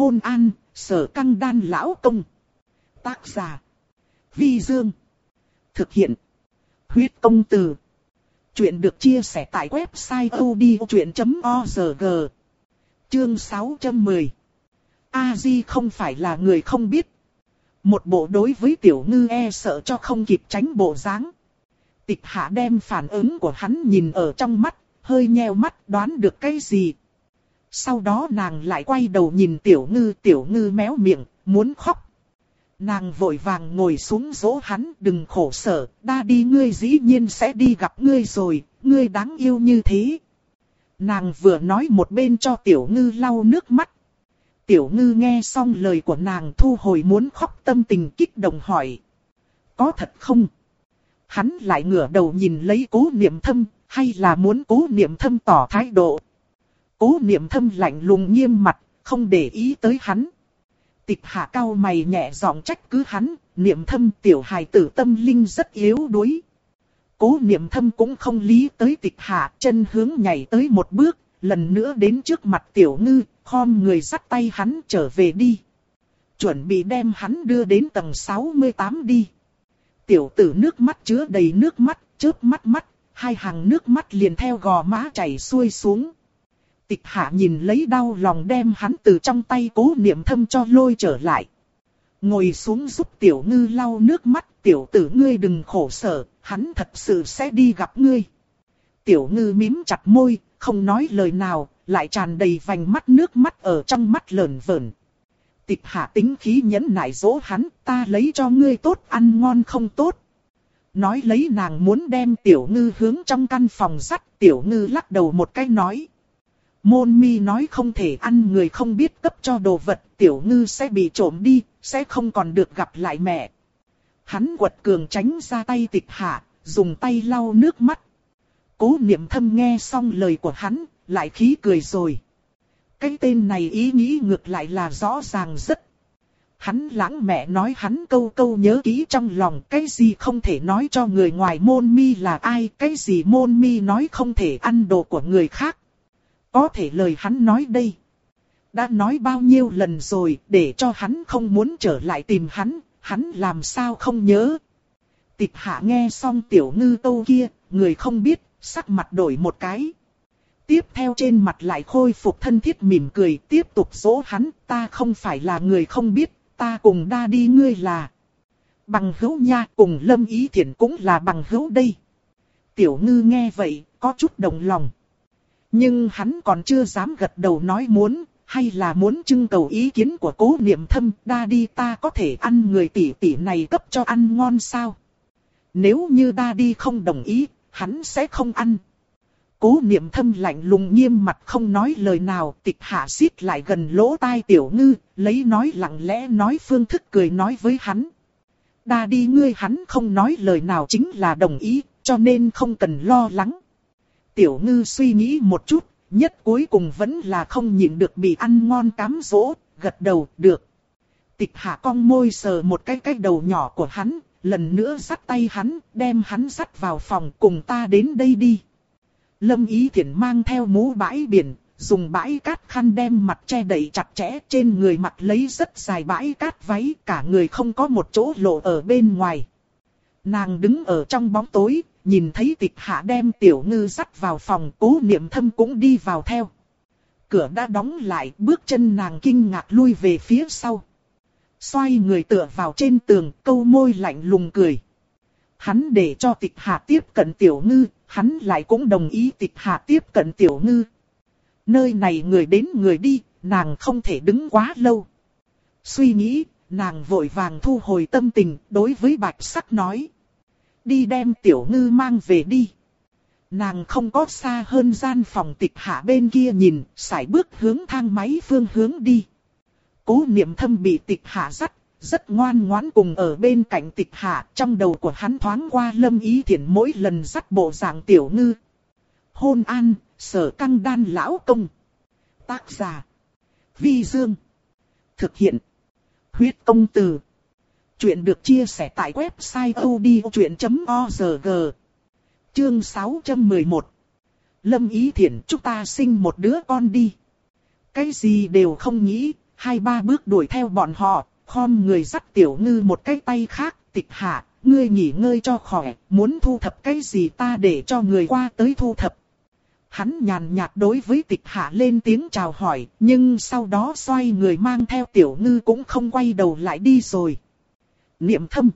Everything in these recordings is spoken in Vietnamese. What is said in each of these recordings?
Hôn an, sở căng đan lão công. Tác giả. Vi Dương. Thực hiện. Huyết công từ. Chuyện được chia sẻ tại website odchuyện.org. Chương 610. A-di không phải là người không biết. Một bộ đối với tiểu ngư e sợ cho không kịp tránh bộ dáng. Tịch hạ đem phản ứng của hắn nhìn ở trong mắt, hơi nheo mắt đoán được cái gì. Sau đó nàng lại quay đầu nhìn tiểu ngư, tiểu ngư méo miệng, muốn khóc. Nàng vội vàng ngồi xuống dỗ hắn, đừng khổ sở, đa đi ngươi dĩ nhiên sẽ đi gặp ngươi rồi, ngươi đáng yêu như thế. Nàng vừa nói một bên cho tiểu ngư lau nước mắt. Tiểu ngư nghe xong lời của nàng thu hồi muốn khóc tâm tình kích động hỏi. Có thật không? Hắn lại ngửa đầu nhìn lấy cố niệm thâm, hay là muốn cố niệm thâm tỏ thái độ. Cố niệm thâm lạnh lùng nghiêm mặt, không để ý tới hắn. Tịch hạ cao mày nhẹ giọng trách cứ hắn, niệm thâm tiểu hài tử tâm linh rất yếu đuối. Cố niệm thâm cũng không lý tới tịch hạ, chân hướng nhảy tới một bước, lần nữa đến trước mặt tiểu ngư, khom người dắt tay hắn trở về đi. Chuẩn bị đem hắn đưa đến tầng 68 đi. Tiểu tử nước mắt chứa đầy nước mắt, chớp mắt mắt, hai hàng nước mắt liền theo gò má chảy xuôi xuống. Tịch hạ nhìn lấy đau lòng đem hắn từ trong tay cố niệm thâm cho lôi trở lại. Ngồi xuống giúp tiểu ngư lau nước mắt, tiểu tử ngươi đừng khổ sở, hắn thật sự sẽ đi gặp ngươi. Tiểu ngư mím chặt môi, không nói lời nào, lại tràn đầy vành mắt nước mắt ở trong mắt lờn vờn. Tịch hạ tính khí nhẫn nại dỗ hắn, ta lấy cho ngươi tốt ăn ngon không tốt. Nói lấy nàng muốn đem tiểu ngư hướng trong căn phòng dắt, tiểu ngư lắc đầu một cái nói. Môn mi nói không thể ăn người không biết cấp cho đồ vật, tiểu ngư sẽ bị trộm đi, sẽ không còn được gặp lại mẹ. Hắn quật cường tránh ra tay tịch hạ, dùng tay lau nước mắt. Cố niệm thâm nghe xong lời của hắn, lại khí cười rồi. Cái tên này ý nghĩ ngược lại là rõ ràng rất. Hắn lãng mẹ nói hắn câu câu nhớ kỹ trong lòng cái gì không thể nói cho người ngoài môn mi là ai, cái gì môn mi nói không thể ăn đồ của người khác. Có thể lời hắn nói đây. Đã nói bao nhiêu lần rồi để cho hắn không muốn trở lại tìm hắn, hắn làm sao không nhớ. Tịch hạ nghe xong tiểu ngư tô kia, người không biết, sắc mặt đổi một cái. Tiếp theo trên mặt lại khôi phục thân thiết mỉm cười, tiếp tục dỗ hắn, ta không phải là người không biết, ta cùng đa đi ngươi là. Bằng hữu nha, cùng lâm ý thiện cũng là bằng hữu đây. Tiểu ngư nghe vậy, có chút đồng lòng. Nhưng hắn còn chưa dám gật đầu nói muốn, hay là muốn trưng cầu ý kiến của cố niệm thâm, đa đi ta có thể ăn người tỷ tỷ này cấp cho ăn ngon sao? Nếu như đa đi không đồng ý, hắn sẽ không ăn. Cố niệm thâm lạnh lùng nghiêm mặt không nói lời nào, tịch hạ xít lại gần lỗ tai tiểu ngư, lấy nói lặng lẽ nói phương thức cười nói với hắn. Đa đi ngươi hắn không nói lời nào chính là đồng ý, cho nên không cần lo lắng. Tiểu ngư suy nghĩ một chút, nhất cuối cùng vẫn là không nhịn được bị ăn ngon cám dỗ, gật đầu, được. Tịch hạ cong môi sờ một cái cái đầu nhỏ của hắn, lần nữa dắt tay hắn, đem hắn dắt vào phòng cùng ta đến đây đi. Lâm Ý Thiển mang theo mũ bãi biển, dùng bãi cát khăn đem mặt che đậy chặt chẽ trên người mặt lấy rất dài bãi cát váy, cả người không có một chỗ lộ ở bên ngoài. Nàng đứng ở trong bóng tối, nhìn thấy tịch hạ đem tiểu ngư dắt vào phòng cố niệm thâm cũng đi vào theo. Cửa đã đóng lại, bước chân nàng kinh ngạc lui về phía sau. Xoay người tựa vào trên tường, câu môi lạnh lùng cười. Hắn để cho tịch hạ tiếp cận tiểu ngư, hắn lại cũng đồng ý tịch hạ tiếp cận tiểu ngư. Nơi này người đến người đi, nàng không thể đứng quá lâu. Suy nghĩ, nàng vội vàng thu hồi tâm tình, đối với bạch sắc nói. Đi đem tiểu ngư mang về đi. Nàng không có xa hơn gian phòng tịch hạ bên kia nhìn, sải bước hướng thang máy phương hướng đi. Cố niệm thâm bị tịch hạ dắt, rất ngoan ngoãn cùng ở bên cạnh tịch hạ, trong đầu của hắn thoáng qua lâm ý thiện mỗi lần dắt bộ dạng tiểu ngư. Hôn an, sở căng đan lão công. Tác giả. Vi Dương. Thực hiện. Huyết công từ. Chuyện được chia sẻ tại website odchuyện.org. Chương 611. Lâm Ý Thiển chúng ta sinh một đứa con đi. Cái gì đều không nghĩ, hai ba bước đuổi theo bọn họ, khom người dắt tiểu ngư một cái tay khác, tịch hạ, ngươi nghỉ ngơi cho khỏe, muốn thu thập cái gì ta để cho người qua tới thu thập. Hắn nhàn nhạt đối với tịch hạ lên tiếng chào hỏi, nhưng sau đó xoay người mang theo tiểu ngư cũng không quay đầu lại đi rồi. Niệm thâm.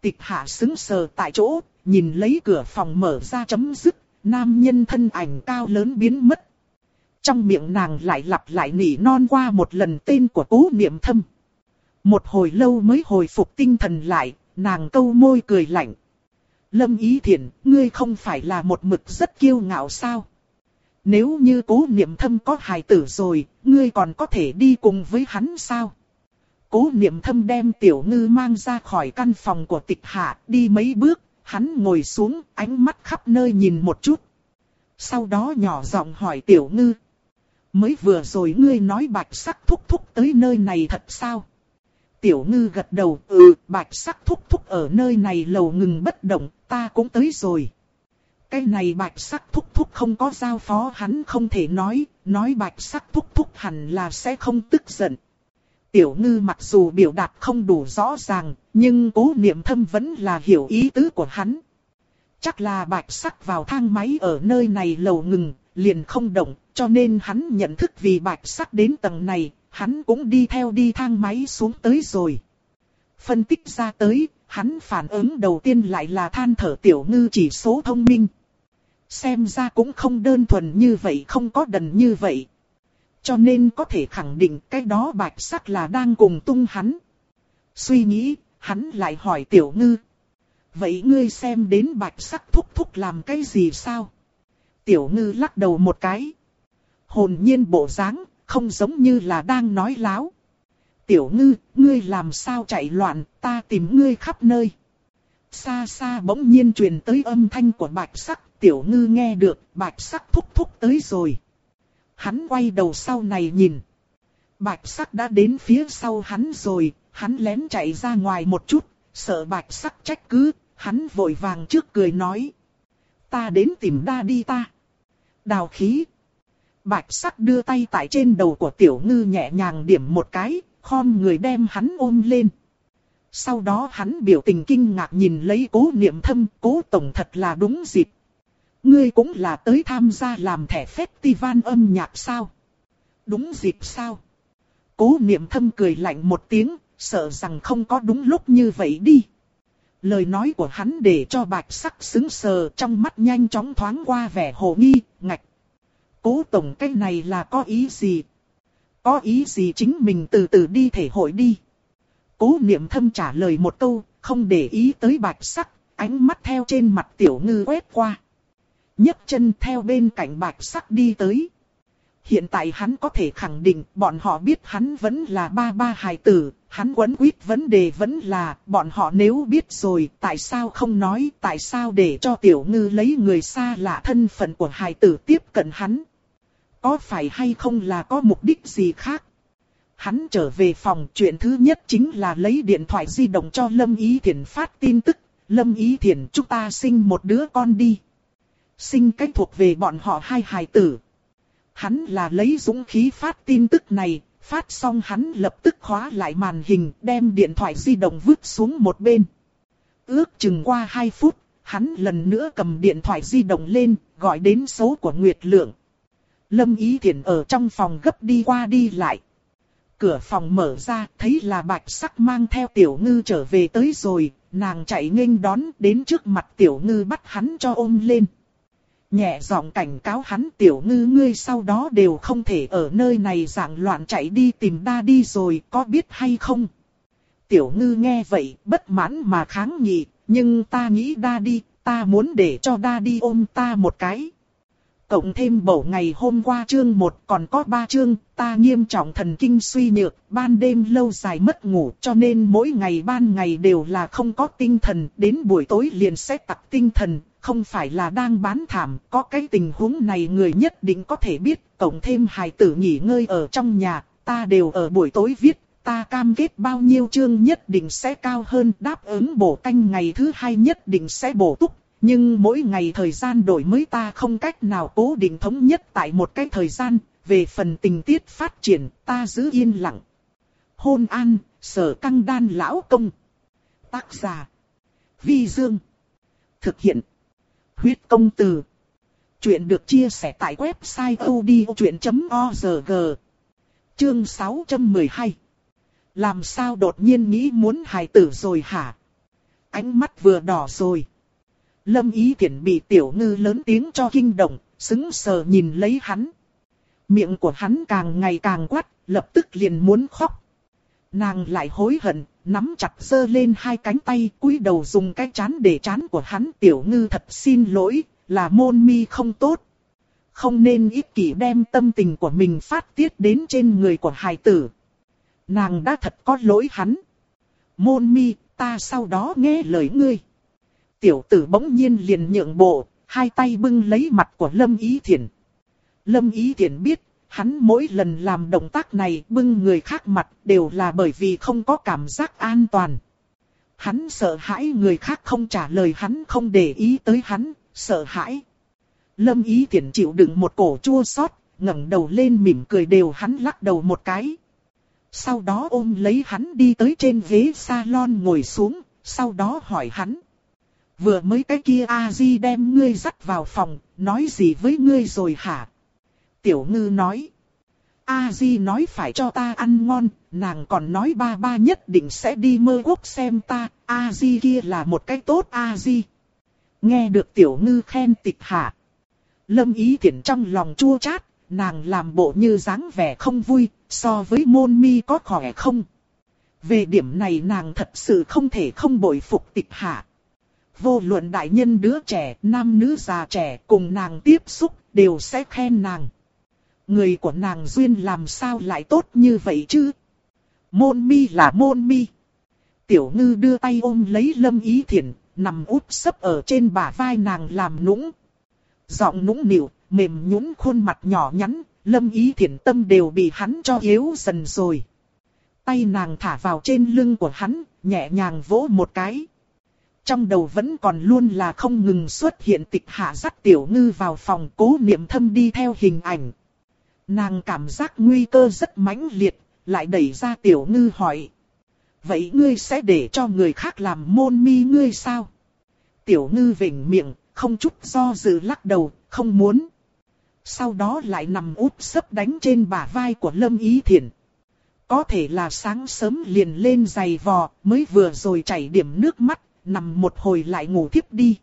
Tịch hạ xứng sờ tại chỗ, nhìn lấy cửa phòng mở ra chấm dứt, nam nhân thân ảnh cao lớn biến mất. Trong miệng nàng lại lặp lại nỉ non qua một lần tên của cố niệm thâm. Một hồi lâu mới hồi phục tinh thần lại, nàng câu môi cười lạnh. Lâm Ý Thiển, ngươi không phải là một mực rất kiêu ngạo sao? Nếu như cố niệm thâm có hài tử rồi, ngươi còn có thể đi cùng với hắn sao? Cố niệm thâm đem tiểu ngư mang ra khỏi căn phòng của tịch hạ, đi mấy bước, hắn ngồi xuống, ánh mắt khắp nơi nhìn một chút. Sau đó nhỏ giọng hỏi tiểu ngư. Mới vừa rồi ngươi nói bạch sắc thúc thúc tới nơi này thật sao? Tiểu ngư gật đầu, ừ, bạch sắc thúc thúc ở nơi này lầu ngừng bất động, ta cũng tới rồi. Cái này bạch sắc thúc thúc không có giao phó hắn không thể nói, nói bạch sắc thúc thúc hẳn là sẽ không tức giận. Tiểu ngư mặc dù biểu đạt không đủ rõ ràng, nhưng cố niệm thâm vẫn là hiểu ý tứ của hắn. Chắc là bạch sắc vào thang máy ở nơi này lầu ngừng, liền không động, cho nên hắn nhận thức vì bạch sắc đến tầng này, hắn cũng đi theo đi thang máy xuống tới rồi. Phân tích ra tới, hắn phản ứng đầu tiên lại là than thở tiểu ngư chỉ số thông minh. Xem ra cũng không đơn thuần như vậy không có đần như vậy. Cho nên có thể khẳng định cái đó bạch sắc là đang cùng tung hắn. Suy nghĩ, hắn lại hỏi tiểu ngư. Vậy ngươi xem đến bạch sắc thúc thúc làm cái gì sao? Tiểu ngư lắc đầu một cái. Hồn nhiên bộ dáng, không giống như là đang nói láo. Tiểu ngư, ngươi làm sao chạy loạn, ta tìm ngươi khắp nơi. Xa xa bỗng nhiên truyền tới âm thanh của bạch sắc, tiểu ngư nghe được, bạch sắc thúc thúc tới rồi. Hắn quay đầu sau này nhìn. Bạch sắc đã đến phía sau hắn rồi, hắn lén chạy ra ngoài một chút, sợ bạch sắc trách cứ, hắn vội vàng trước cười nói. Ta đến tìm đa đi ta. Đào khí. Bạch sắc đưa tay tại trên đầu của tiểu ngư nhẹ nhàng điểm một cái, khom người đem hắn ôm lên. Sau đó hắn biểu tình kinh ngạc nhìn lấy cố niệm thâm, cố tổng thật là đúng dịp. Ngươi cũng là tới tham gia làm thẻ festival âm nhạc sao? Đúng dịp sao? Cố niệm thâm cười lạnh một tiếng, sợ rằng không có đúng lúc như vậy đi. Lời nói của hắn để cho bạch sắc xứng sờ trong mắt nhanh chóng thoáng qua vẻ hồ nghi, ngạch. Cố tổng cái này là có ý gì? Có ý gì chính mình từ từ đi thể hội đi. Cố niệm thâm trả lời một câu, không để ý tới bạch sắc, ánh mắt theo trên mặt tiểu ngư quét qua nhấc chân theo bên cạnh bạch sắc đi tới. Hiện tại hắn có thể khẳng định bọn họ biết hắn vẫn là ba ba hài tử, hắn quấn quýt vấn đề vẫn là bọn họ nếu biết rồi tại sao không nói tại sao để cho tiểu ngư lấy người xa lạ thân phận của hài tử tiếp cận hắn. Có phải hay không là có mục đích gì khác? Hắn trở về phòng chuyện thứ nhất chính là lấy điện thoại di động cho Lâm Ý Thiển phát tin tức. Lâm Ý Thiển chúng ta sinh một đứa con đi sinh cách thuộc về bọn họ hai hài tử. Hắn là lấy dũng khí phát tin tức này, phát xong hắn lập tức khóa lại màn hình, đem điện thoại di động vứt xuống một bên. Ước chừng qua 2 phút, hắn lần nữa cầm điện thoại di động lên, gọi đến số của Nguyệt Lượng. Lâm Ý Thiển ở trong phòng gấp đi qua đi lại. Cửa phòng mở ra, thấy là bạch sắc mang theo tiểu ngư trở về tới rồi, nàng chạy nghênh đón đến trước mặt tiểu ngư bắt hắn cho ôm lên. Nhẹ giọng cảnh cáo hắn tiểu ngư ngươi sau đó đều không thể ở nơi này dạng loạn chạy đi tìm đa đi rồi có biết hay không. Tiểu ngư nghe vậy bất mãn mà kháng nghị, nhưng ta nghĩ đa đi, ta muốn để cho đa đi ôm ta một cái. Cộng thêm bổ ngày hôm qua chương 1 còn có 3 chương, ta nghiêm trọng thần kinh suy nhược, ban đêm lâu dài mất ngủ cho nên mỗi ngày ban ngày đều là không có tinh thần, đến buổi tối liền sẽ tặc tinh thần, không phải là đang bán thảm, có cái tình huống này người nhất định có thể biết, cộng thêm hài tử nghỉ ngơi ở trong nhà, ta đều ở buổi tối viết, ta cam kết bao nhiêu chương nhất định sẽ cao hơn, đáp ứng bổ canh ngày thứ hai nhất định sẽ bổ túc, nhưng mỗi ngày thời gian đổi mới ta không cách nào cố định thống nhất tại một cái thời gian, về phần tình tiết phát triển ta giữ yên lặng. Hôn an, sở căng đan lão công. Tác giả. Vi Dương. Thực hiện. Huyết công từ. Chuyện được chia sẻ tại website odchuyện.org. Chương 612. Làm sao đột nhiên nghĩ muốn hài tử rồi hả? Ánh mắt vừa đỏ rồi. Lâm ý Thiển bị tiểu ngư lớn tiếng cho kinh động, xứng sờ nhìn lấy hắn. Miệng của hắn càng ngày càng quát, lập tức liền muốn khóc. Nàng lại hối hận, nắm chặt giơ lên hai cánh tay, cúi đầu dùng cái chán để chán của hắn tiểu ngư thật xin lỗi, là môn mi không tốt. Không nên ích kỷ đem tâm tình của mình phát tiết đến trên người của hài tử. Nàng đã thật có lỗi hắn. Môn mi, ta sau đó nghe lời ngươi. Tiểu tử bỗng nhiên liền nhượng bộ, hai tay bưng lấy mặt của Lâm Ý Thiển. Lâm Ý Thiển biết, hắn mỗi lần làm động tác này bưng người khác mặt đều là bởi vì không có cảm giác an toàn. Hắn sợ hãi người khác không trả lời hắn không để ý tới hắn, sợ hãi. Lâm Ý Thiển chịu đựng một cổ chua xót, ngẩng đầu lên mỉm cười đều hắn lắc đầu một cái. Sau đó ôm lấy hắn đi tới trên ghế salon ngồi xuống, sau đó hỏi hắn. Vừa mới cái kia A-di đem ngươi dắt vào phòng, nói gì với ngươi rồi hả? Tiểu ngư nói. A-di nói phải cho ta ăn ngon, nàng còn nói ba ba nhất định sẽ đi mơ quốc xem ta, A-di kia là một cái tốt A-di. Nghe được tiểu ngư khen tịch hạ. Lâm ý thiện trong lòng chua chát, nàng làm bộ như dáng vẻ không vui, so với môn mi có khỏe không. Về điểm này nàng thật sự không thể không bội phục tịch hạ. Vô luận đại nhân đứa trẻ, nam nữ già trẻ cùng nàng tiếp xúc, đều sẽ khen nàng. Người của nàng duyên làm sao lại tốt như vậy chứ? Môn mi là môn mi. Tiểu ngư đưa tay ôm lấy lâm ý thiện, nằm úp sấp ở trên bả vai nàng làm nũng. Giọng nũng nịu, mềm nhũn khuôn mặt nhỏ nhắn, lâm ý thiện tâm đều bị hắn cho yếu dần rồi. Tay nàng thả vào trên lưng của hắn, nhẹ nhàng vỗ một cái. Trong đầu vẫn còn luôn là không ngừng xuất hiện tịch hạ dắt tiểu ngư vào phòng cố niệm thâm đi theo hình ảnh. Nàng cảm giác nguy cơ rất mãnh liệt, lại đẩy ra tiểu ngư hỏi. Vậy ngươi sẽ để cho người khác làm môn mi ngươi sao? Tiểu ngư vỉnh miệng, không chút do dự lắc đầu, không muốn. Sau đó lại nằm úp sấp đánh trên bả vai của Lâm Ý Thiển. Có thể là sáng sớm liền lên giày vò, mới vừa rồi chảy điểm nước mắt, nằm một hồi lại ngủ thiếp đi.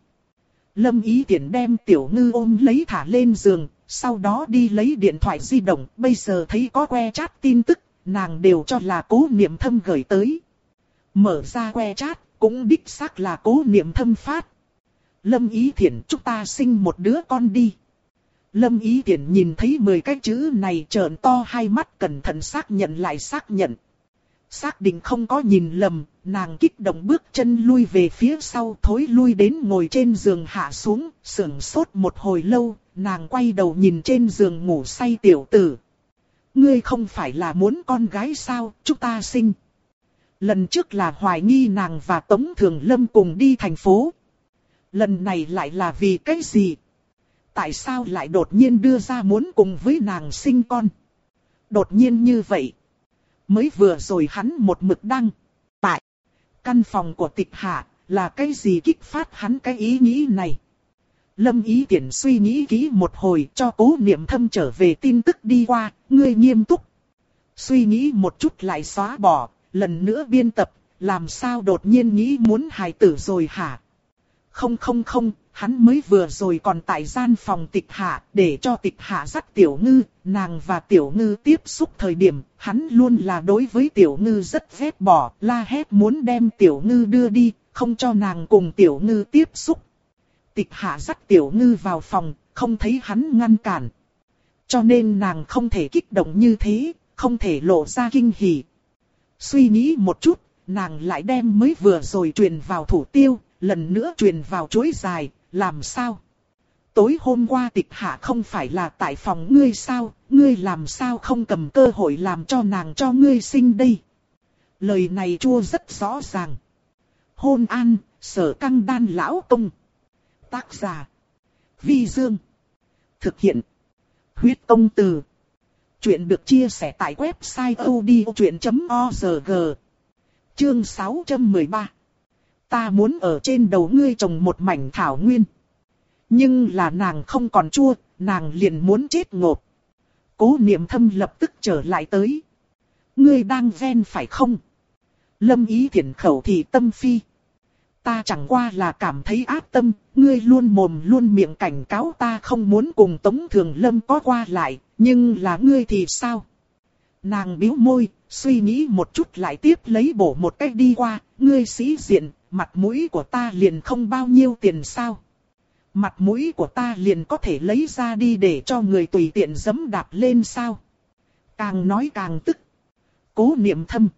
Lâm Ý Thiển đem tiểu ngư ôm lấy thả lên giường, sau đó đi lấy điện thoại di động, bây giờ thấy có que chat tin tức, nàng đều cho là cố niệm thâm gửi tới. Mở ra que chat, cũng đích xác là cố niệm thâm phát. Lâm Ý Thiển chúng ta sinh một đứa con đi. Lâm Ý Thiển nhìn thấy 10 cái chữ này trợn to hai mắt cẩn thận xác nhận lại xác nhận. Xác định không có nhìn lầm, nàng kích động bước chân lui về phía sau thối lui đến ngồi trên giường hạ xuống, sưởng sốt một hồi lâu, nàng quay đầu nhìn trên giường ngủ say tiểu tử. Ngươi không phải là muốn con gái sao, chúng ta sinh. Lần trước là hoài nghi nàng và Tống Thường Lâm cùng đi thành phố. Lần này lại là vì cái gì? Tại sao lại đột nhiên đưa ra muốn cùng với nàng sinh con? Đột nhiên như vậy. Mới vừa rồi hắn một mực đăng. Căn phòng của tịch hạ là cái gì kích phát hắn cái ý nghĩ này? Lâm ý tiện suy nghĩ kỹ một hồi cho cố niệm thâm trở về tin tức đi qua, ngươi nghiêm túc. Suy nghĩ một chút lại xóa bỏ, lần nữa biên tập, làm sao đột nhiên nghĩ muốn hài tử rồi hả? Không không không, hắn mới vừa rồi còn tại gian phòng tịch hạ, để cho tịch hạ dắt tiểu ngư, nàng và tiểu ngư tiếp xúc thời điểm, hắn luôn là đối với tiểu ngư rất ghét bỏ, la hét muốn đem tiểu ngư đưa đi, không cho nàng cùng tiểu ngư tiếp xúc. Tịch hạ dắt tiểu ngư vào phòng, không thấy hắn ngăn cản. Cho nên nàng không thể kích động như thế, không thể lộ ra kinh hỉ. Suy nghĩ một chút, nàng lại đem mới vừa rồi truyền vào thủ tiêu, lần nữa truyền vào chuối dài, làm sao? Tối hôm qua tịch hạ không phải là tại phòng ngươi sao, ngươi làm sao không cầm cơ hội làm cho nàng cho ngươi sinh đây? Lời này chua rất rõ ràng. Hôn an, sở căng đan lão công. Tác giả. Vi Dương. Thực hiện. Huyết công từ. Chuyện được chia sẻ tại website odchuyện.org. Chương 613. Ta muốn ở trên đầu ngươi trồng một mảnh thảo nguyên. Nhưng là nàng không còn chua, nàng liền muốn chết ngột. Cố niệm thâm lập tức trở lại tới. Ngươi đang ven phải không? Lâm ý thiện khẩu thì tâm phi. Ta chẳng qua là cảm thấy áp tâm, ngươi luôn mồm luôn miệng cảnh cáo ta không muốn cùng Tống Thường Lâm có qua lại, nhưng là ngươi thì sao? Nàng biếu môi, suy nghĩ một chút lại tiếp lấy bổ một cách đi qua, ngươi sĩ diện, mặt mũi của ta liền không bao nhiêu tiền sao? Mặt mũi của ta liền có thể lấy ra đi để cho người tùy tiện dấm đạp lên sao? Càng nói càng tức. Cố niệm thâm.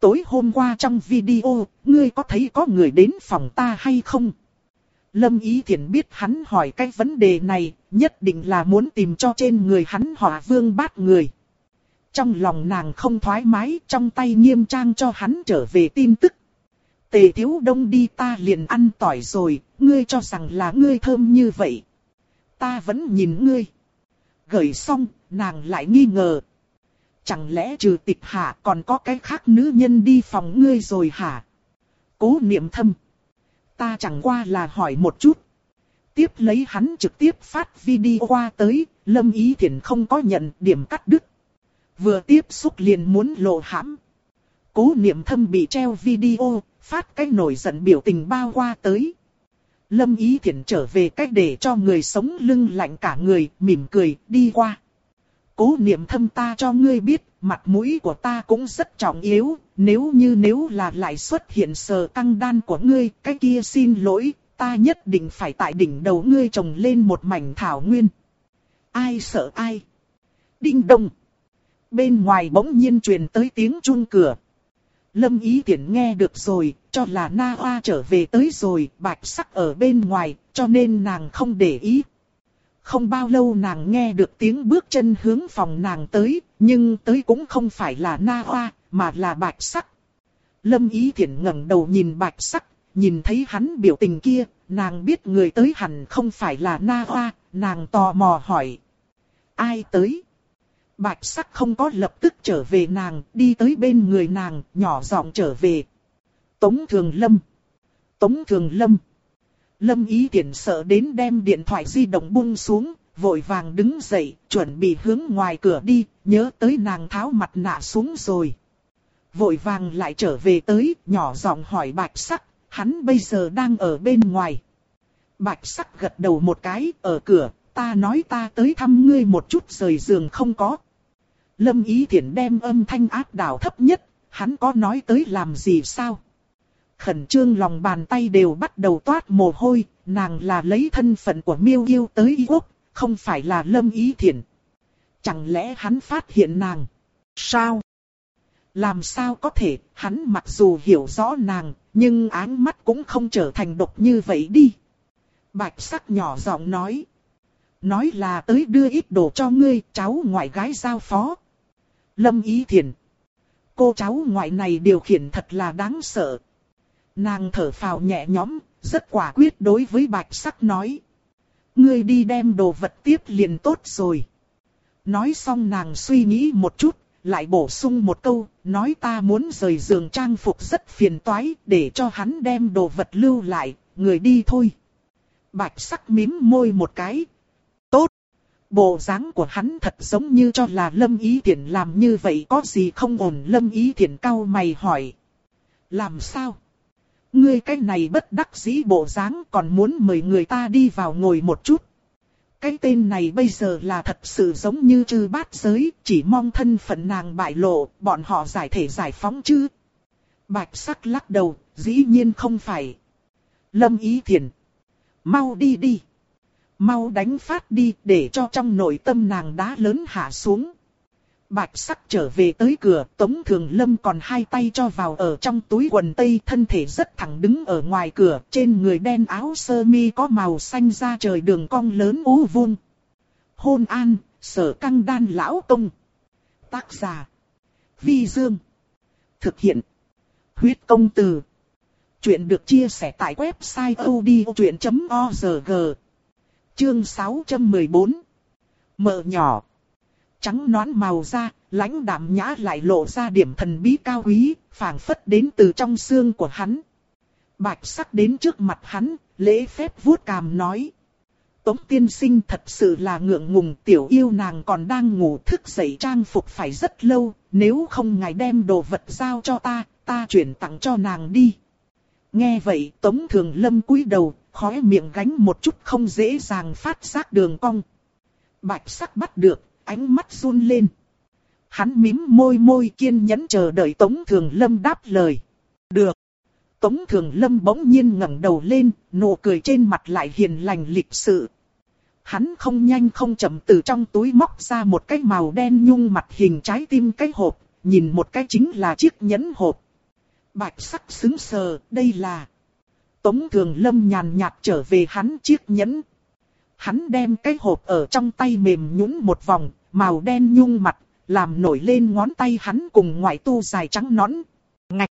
Tối hôm qua trong video, ngươi có thấy có người đến phòng ta hay không? Lâm Ý Thiển biết hắn hỏi cái vấn đề này, nhất định là muốn tìm cho trên người hắn hỏa vương bát người. Trong lòng nàng không thoải mái, trong tay nghiêm trang cho hắn trở về tin tức. Tề Tiếu đông đi ta liền ăn tỏi rồi, ngươi cho rằng là ngươi thơm như vậy. Ta vẫn nhìn ngươi. Gửi xong, nàng lại nghi ngờ, Chẳng lẽ trừ tịch hạ còn có cái khác nữ nhân đi phòng ngươi rồi hả? Cố niệm thâm. Ta chẳng qua là hỏi một chút. Tiếp lấy hắn trực tiếp phát video qua tới, Lâm Ý thiện không có nhận điểm cắt đứt. Vừa tiếp xúc liền muốn lộ hãm. Cố niệm thâm bị treo video, phát cái nổi giận biểu tình bao qua tới. Lâm Ý Thiển trở về cách để cho người sống lưng lạnh cả người, mỉm cười, đi qua cố niệm thâm ta cho ngươi biết, mặt mũi của ta cũng rất trọng yếu, nếu như nếu là lại xuất hiện sờ căng đan của ngươi, cái kia xin lỗi, ta nhất định phải tại đỉnh đầu ngươi trồng lên một mảnh thảo nguyên. Ai sợ ai? Đinh đông. Bên ngoài bỗng nhiên truyền tới tiếng chuông cửa. Lâm ý Tiễn nghe được rồi, cho là na hoa trở về tới rồi, bạch sắc ở bên ngoài, cho nên nàng không để ý. Không bao lâu nàng nghe được tiếng bước chân hướng phòng nàng tới, nhưng tới cũng không phải là na hoa, mà là bạch sắc. Lâm Ý Thiển ngẩng đầu nhìn bạch sắc, nhìn thấy hắn biểu tình kia, nàng biết người tới hẳn không phải là na hoa, nàng tò mò hỏi. Ai tới? Bạch sắc không có lập tức trở về nàng, đi tới bên người nàng, nhỏ giọng trở về. Tống Thường Lâm. Tống Thường Lâm. Lâm Ý tiện sợ đến đem điện thoại di động buông xuống, vội vàng đứng dậy, chuẩn bị hướng ngoài cửa đi, nhớ tới nàng tháo mặt nạ xuống rồi. Vội vàng lại trở về tới, nhỏ giọng hỏi bạch sắc, hắn bây giờ đang ở bên ngoài. Bạch sắc gật đầu một cái, ở cửa, ta nói ta tới thăm ngươi một chút rời giường không có. Lâm Ý Thiển đem âm thanh áp đảo thấp nhất, hắn có nói tới làm gì sao? khẩn trương lòng bàn tay đều bắt đầu toát mồ hôi, nàng là lấy thân phận của miêu yêu tới y quốc, không phải là lâm ý thiện. Chẳng lẽ hắn phát hiện nàng? Sao? Làm sao có thể, hắn mặc dù hiểu rõ nàng, nhưng áng mắt cũng không trở thành độc như vậy đi. Bạch sắc nhỏ giọng nói. Nói là tới đưa ít đồ cho ngươi, cháu ngoại gái giao phó. Lâm ý thiền. Cô cháu ngoại này điều khiển thật là đáng sợ, Nàng thở phào nhẹ nhõm, rất quả quyết đối với bạch sắc nói. Ngươi đi đem đồ vật tiếp liền tốt rồi. Nói xong nàng suy nghĩ một chút, lại bổ sung một câu, nói ta muốn rời giường trang phục rất phiền toái, để cho hắn đem đồ vật lưu lại, người đi thôi. Bạch sắc mím môi một cái. Bộ dáng của hắn thật giống như cho là Lâm Ý Thiển làm như vậy có gì không ổn Lâm Ý Thiển cau mày hỏi. Làm sao? Ngươi cái này bất đắc dĩ bộ dáng còn muốn mời người ta đi vào ngồi một chút. Cái tên này bây giờ là thật sự giống như chư bát giới, chỉ mong thân phận nàng bại lộ, bọn họ giải thể giải phóng chứ. Bạch sắc lắc đầu, dĩ nhiên không phải. Lâm ý thiền. Mau đi đi. Mau đánh phát đi để cho trong nội tâm nàng đá lớn hạ xuống. Bạch sắc trở về tới cửa, Tống Thường Lâm còn hai tay cho vào ở trong túi quần tây thân thể rất thẳng đứng ở ngoài cửa, trên người đen áo sơ mi có màu xanh da trời đường cong lớn ú vuông. Hôn an, sở căng đan lão công. Tác giả. Vi Dương. Thực hiện. Huyết công từ. Chuyện được chia sẻ tại website odchuyện.org. Chương 614. Mở nhỏ. trắng nõn màu da, lãnh đạm nhã lại lộ ra điểm thần bí cao quý, phảng phất đến từ trong xương của hắn. Bạch sắc đến trước mặt hắn, lễ phép vuốt cằm nói. Tống tiên sinh thật sự là ngượng ngùng tiểu yêu nàng còn đang ngủ thức dậy trang phục phải rất lâu, nếu không ngài đem đồ vật giao cho ta, ta chuyển tặng cho nàng đi. Nghe vậy Tống Thường Lâm cúi đầu, khóe miệng gánh một chút không dễ dàng phát giác đường cong. Bạch sắc bắt được, ánh mắt run lên. Hắn mím môi môi kiên nhẫn chờ đợi Tống Thường Lâm đáp lời. Được. Tống Thường Lâm bỗng nhiên ngẩng đầu lên, nụ cười trên mặt lại hiền lành lịch sự. Hắn không nhanh không chậm từ trong túi móc ra một cái màu đen nhung mặt hình trái tim cái hộp, nhìn một cái chính là chiếc nhẫn hộp. Bạch sắc xứng sờ, đây là... Tống Thường Lâm nhàn nhạt trở về hắn chiếc nhẫn. Hắn đem cái hộp ở trong tay mềm nhũn một vòng, màu đen nhung mặt, làm nổi lên ngón tay hắn cùng ngoại tu dài trắng nõn. Ngạch!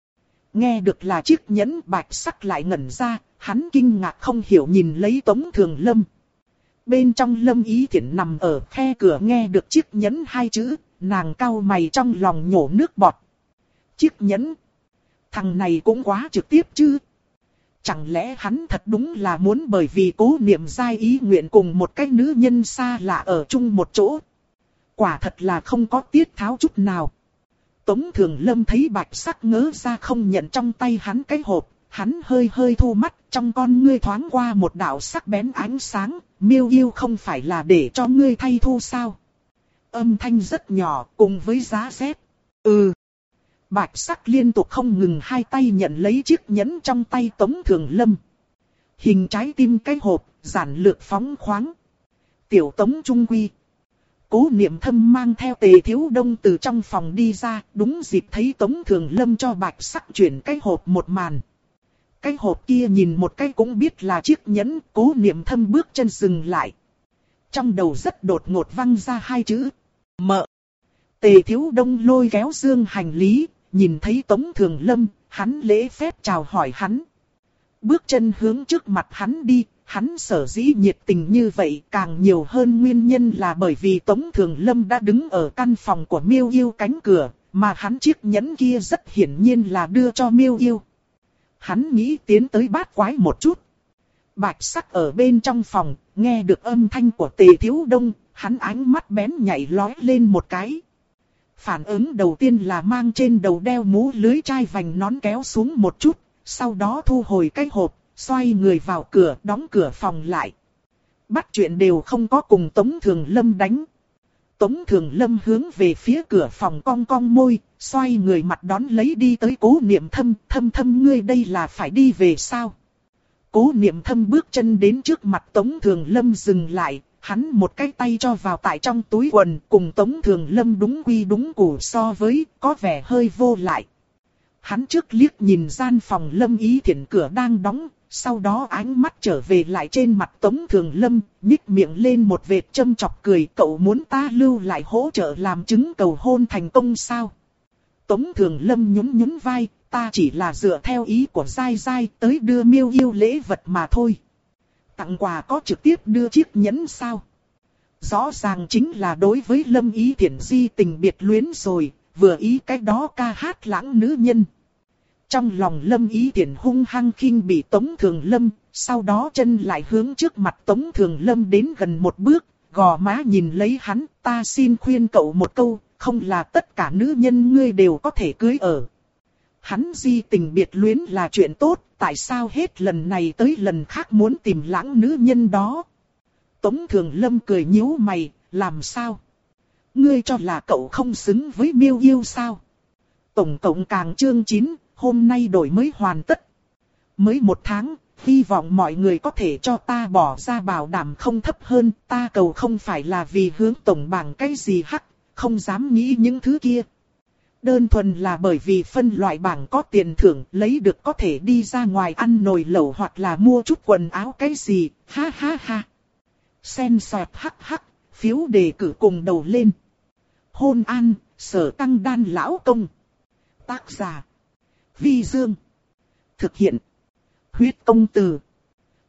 Nghe được là chiếc nhẫn bạch sắc lại ngẩn ra, hắn kinh ngạc không hiểu nhìn lấy Tống Thường Lâm. Bên trong Lâm Ý Thiển nằm ở khe cửa nghe được chiếc nhẫn hai chữ, nàng cau mày trong lòng nhổ nước bọt. Chiếc nhẫn! Thằng này cũng quá trực tiếp chứ! Chẳng lẽ hắn thật đúng là muốn bởi vì cố niệm giai ý nguyện cùng một cái nữ nhân xa lạ ở chung một chỗ. Quả thật là không có tiết tháo chút nào. Tống Thường Lâm thấy bạch sắc ngớ ra không nhận trong tay hắn cái hộp, hắn hơi hơi thu mắt, trong con ngươi thoáng qua một đạo sắc bén ánh sáng, miêu yêu không phải là để cho ngươi thay thu sao. Âm thanh rất nhỏ, cùng với giá rét. Ừ. Bạch sắc liên tục không ngừng hai tay nhận lấy chiếc nhẫn trong tay Tống Thường Lâm. Hình trái tim cái hộp, giản lược phóng khoáng. Tiểu Tống Trung Quy. Cố niệm thâm mang theo tề thiếu đông từ trong phòng đi ra, đúng dịp thấy Tống Thường Lâm cho bạch sắc chuyển cái hộp một màn. Cái hộp kia nhìn một cái cũng biết là chiếc nhẫn, cố niệm thâm bước chân dừng lại. Trong đầu rất đột ngột văng ra hai chữ. Mợ. Tề thiếu đông lôi kéo dương hành lý, nhìn thấy Tống Thường Lâm, hắn lễ phép chào hỏi hắn. Bước chân hướng trước mặt hắn đi, hắn sở dĩ nhiệt tình như vậy càng nhiều hơn nguyên nhân là bởi vì Tống Thường Lâm đã đứng ở căn phòng của miêu yêu cánh cửa, mà hắn chiếc nhẫn kia rất hiển nhiên là đưa cho miêu yêu. Hắn nghĩ tiến tới bát quái một chút. Bạch sắc ở bên trong phòng, nghe được âm thanh của tề thiếu đông, hắn ánh mắt bén nhảy lói lên một cái. Phản ứng đầu tiên là mang trên đầu đeo mũ lưới chai vành nón kéo xuống một chút, sau đó thu hồi cái hộp, xoay người vào cửa đóng cửa phòng lại. Bắt chuyện đều không có cùng Tống Thường Lâm đánh. Tống Thường Lâm hướng về phía cửa phòng cong cong môi, xoay người mặt đón lấy đi tới cố niệm thâm, thâm thâm ngươi đây là phải đi về sao? Cố niệm thâm bước chân đến trước mặt Tống Thường Lâm dừng lại, hắn một cái tay cho vào tại trong túi quần cùng Tống Thường Lâm đúng quy đúng củ so với, có vẻ hơi vô lại. Hắn trước liếc nhìn gian phòng Lâm Ý thiện cửa đang đóng, sau đó ánh mắt trở về lại trên mặt Tống Thường Lâm, nhích miệng lên một vệt châm chọc cười cậu muốn ta lưu lại hỗ trợ làm chứng cầu hôn thành công sao. Tống Thường Lâm nhún nhún vai, ta chỉ là dựa theo ý của dai dai tới đưa miêu yêu lễ vật mà thôi. Tặng quà có trực tiếp đưa chiếc nhẫn sao? Rõ ràng chính là đối với Lâm Ý Thiển Di tình biệt luyến rồi, vừa ý cái đó ca hát lãng nữ nhân. Trong lòng Lâm Ý Thiển hung hăng khinh bị Tống Thường Lâm, sau đó chân lại hướng trước mặt Tống Thường Lâm đến gần một bước, gò má nhìn lấy hắn, ta xin khuyên cậu một câu, không là tất cả nữ nhân ngươi đều có thể cưới ở. Hắn di tình biệt luyến là chuyện tốt, tại sao hết lần này tới lần khác muốn tìm lãng nữ nhân đó? Tống Thường Lâm cười nhíu mày, làm sao? Ngươi cho là cậu không xứng với miêu yêu sao? Tổng cộng càng chương 9, hôm nay đổi mới hoàn tất. Mới một tháng, hy vọng mọi người có thể cho ta bỏ ra bảo đảm không thấp hơn, ta cầu không phải là vì hướng tổng bảng cái gì hắc, không dám nghĩ những thứ kia. Đơn thuần là bởi vì phân loại bảng có tiền thưởng lấy được có thể đi ra ngoài ăn nồi lẩu hoặc là mua chút quần áo cái gì, ha ha ha. Sen xoẹt hắc hắc, phiếu đề cử cùng đầu lên. Hôn an, sở tăng đan lão công. Tác giả. Vi Dương. Thực hiện. Huyết công từ.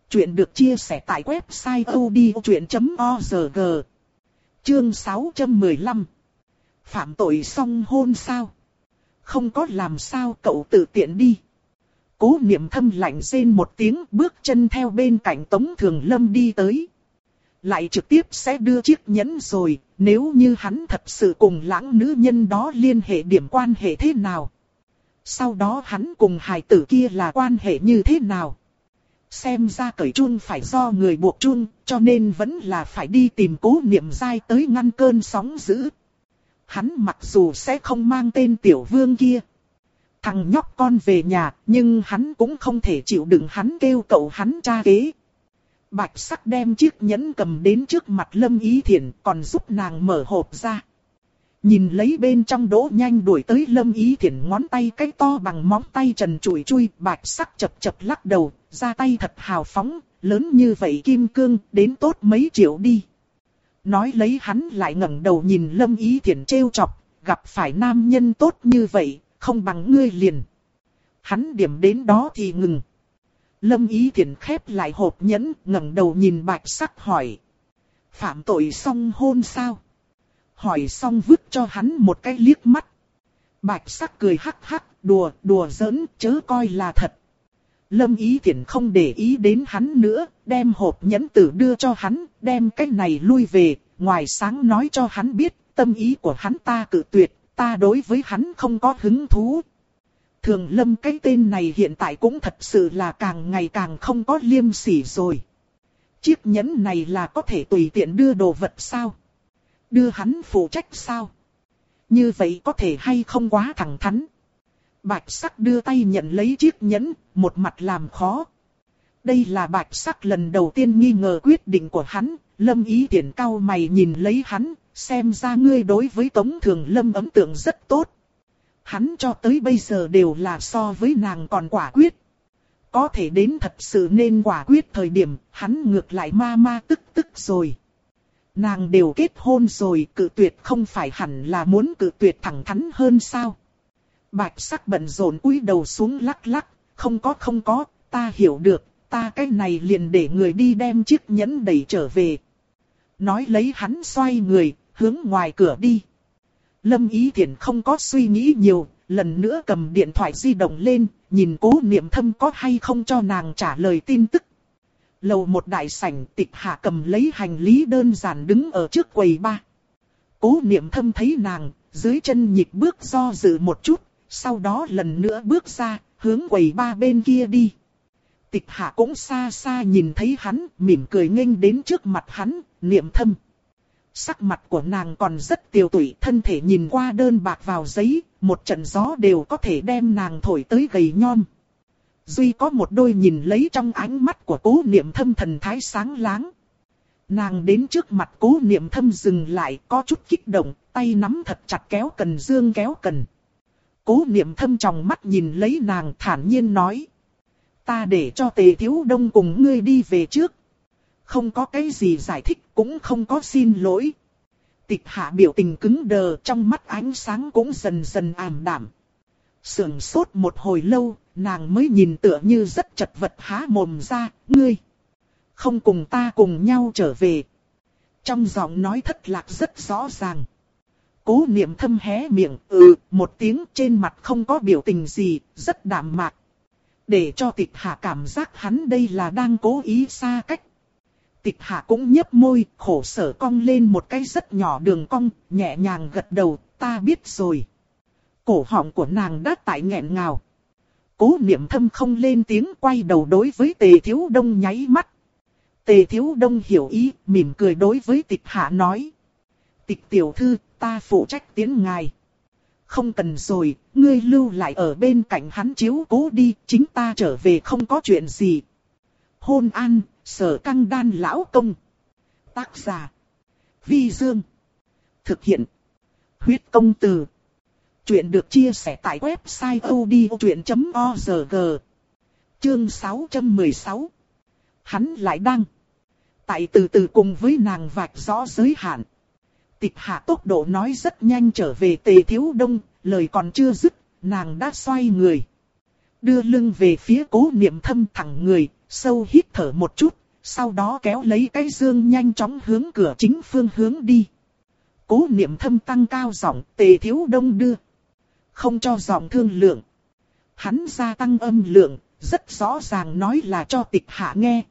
Chuyện được chia sẻ tại website odchuyện.org. Chương 615 Phạm tội xong hôn sao? Không có làm sao cậu tự tiện đi. Cố niệm thâm lạnh rên một tiếng bước chân theo bên cạnh Tống Thường Lâm đi tới. Lại trực tiếp sẽ đưa chiếc nhẫn rồi, nếu như hắn thật sự cùng lãng nữ nhân đó liên hệ điểm quan hệ thế nào? Sau đó hắn cùng hài tử kia là quan hệ như thế nào? Xem ra cởi chun phải do người buộc chun, cho nên vẫn là phải đi tìm cố niệm dai tới ngăn cơn sóng dữ. Hắn mặc dù sẽ không mang tên tiểu vương kia. Thằng nhóc con về nhà, nhưng hắn cũng không thể chịu đựng hắn kêu cậu hắn cha kế. Bạch sắc đem chiếc nhẫn cầm đến trước mặt Lâm Ý Thiển còn giúp nàng mở hộp ra. Nhìn lấy bên trong đỗ nhanh đuổi tới Lâm Ý Thiển ngón tay cái to bằng móng tay trần trụi chui bạch sắc chập chập lắc đầu, ra tay thật hào phóng, lớn như vậy kim cương, đến tốt mấy triệu đi. Nói lấy hắn lại ngẩng đầu nhìn Lâm Ý Thiển trêu chọc, gặp phải nam nhân tốt như vậy, không bằng ngươi liền. Hắn điểm đến đó thì ngừng. Lâm Ý Thiển khép lại hộp nhẫn, ngẩng đầu nhìn bạch sắc hỏi. Phạm tội xong hôn sao? Hỏi xong vứt cho hắn một cái liếc mắt. Bạch sắc cười hắc hắc, đùa, đùa giỡn, chớ coi là thật. Lâm Ý Thiển không để ý đến hắn nữa, đem hộp nhẫn tử đưa cho hắn, đem cái này lui về, ngoài sáng nói cho hắn biết, tâm ý của hắn ta cự tuyệt, ta đối với hắn không có hứng thú. Thường Lâm cái tên này hiện tại cũng thật sự là càng ngày càng không có liêm sỉ rồi. Chiếc nhẫn này là có thể tùy tiện đưa đồ vật sao? Đưa hắn phụ trách sao? Như vậy có thể hay không quá thẳng thắn? Bạch sắc đưa tay nhận lấy chiếc nhẫn, một mặt làm khó. Đây là bạch sắc lần đầu tiên nghi ngờ quyết định của hắn, lâm ý tiện cao mày nhìn lấy hắn, xem ra ngươi đối với tống thường lâm ấn tượng rất tốt. Hắn cho tới bây giờ đều là so với nàng còn quả quyết. Có thể đến thật sự nên quả quyết thời điểm, hắn ngược lại ma ma tức tức rồi. Nàng đều kết hôn rồi, cự tuyệt không phải hẳn là muốn cự tuyệt thẳng thắn hơn sao? Bạch sắc bận rộn cúi đầu xuống lắc lắc, không có không có, ta hiểu được, ta cái này liền để người đi đem chiếc nhẫn đẩy trở về. Nói lấy hắn xoay người, hướng ngoài cửa đi. Lâm Ý Thiển không có suy nghĩ nhiều, lần nữa cầm điện thoại di động lên, nhìn cố niệm thâm có hay không cho nàng trả lời tin tức. Lầu một đại sảnh tịch hạ cầm lấy hành lý đơn giản đứng ở trước quầy ba. Cố niệm thâm thấy nàng, dưới chân nhịp bước do dự một chút, sau đó lần nữa bước ra, hướng quầy ba bên kia đi. Tịch hạ cũng xa xa nhìn thấy hắn, mỉm cười nghênh đến trước mặt hắn, niệm thâm. Sắc mặt của nàng còn rất tiêu tụy, thân thể nhìn qua đơn bạc vào giấy, một trận gió đều có thể đem nàng thổi tới gầy nhom. Duy có một đôi nhìn lấy trong ánh mắt của cố niệm thâm thần thái sáng láng. Nàng đến trước mặt cố niệm thâm dừng lại có chút kích động, tay nắm thật chặt kéo cần dương kéo cần. Cố niệm thâm trong mắt nhìn lấy nàng thản nhiên nói. Ta để cho tề thiếu đông cùng ngươi đi về trước. Không có cái gì giải thích cũng không có xin lỗi. Tịch hạ biểu tình cứng đờ trong mắt ánh sáng cũng dần dần ảm đạm. Sườn sốt một hồi lâu, nàng mới nhìn tựa như rất chật vật há mồm ra, ngươi. Không cùng ta cùng nhau trở về. Trong giọng nói thất lạc rất rõ ràng. Cố niệm thâm hé miệng, ừ, một tiếng trên mặt không có biểu tình gì, rất đạm mạc. Để cho tịch hạ cảm giác hắn đây là đang cố ý xa cách. Tịch hạ cũng nhấp môi, khổ sở cong lên một cái rất nhỏ đường cong, nhẹ nhàng gật đầu, ta biết rồi. Cổ họng của nàng đã tại nghẹn ngào. Cố niệm thâm không lên tiếng quay đầu đối với tề thiếu đông nháy mắt. Tề thiếu đông hiểu ý, mỉm cười đối với tịch hạ nói. Tịch tiểu thư, ta phụ trách tiến ngài. Không cần rồi, ngươi lưu lại ở bên cạnh hắn chiếu cố đi, chính ta trở về không có chuyện gì. Hôn an, sở căng đan lão công. Tác giả. Vi Dương. Thực hiện. Huyết công từ. Chuyện được chia sẻ tại website odchuyện.org. Chương 616. Hắn lại đăng. Tại từ từ cùng với nàng vạch rõ giới hạn. Tịch hạ tốc độ nói rất nhanh trở về tề thiếu đông, lời còn chưa dứt, nàng đã xoay người. Đưa lưng về phía cố niệm thâm thẳng người, sâu hít thở một chút, sau đó kéo lấy cái dương nhanh chóng hướng cửa chính phương hướng đi. cố niệm thâm tăng cao giọng tề thiếu đông đưa. Không cho giọng thương lượng. Hắn gia tăng âm lượng, rất rõ ràng nói là cho tịch hạ nghe.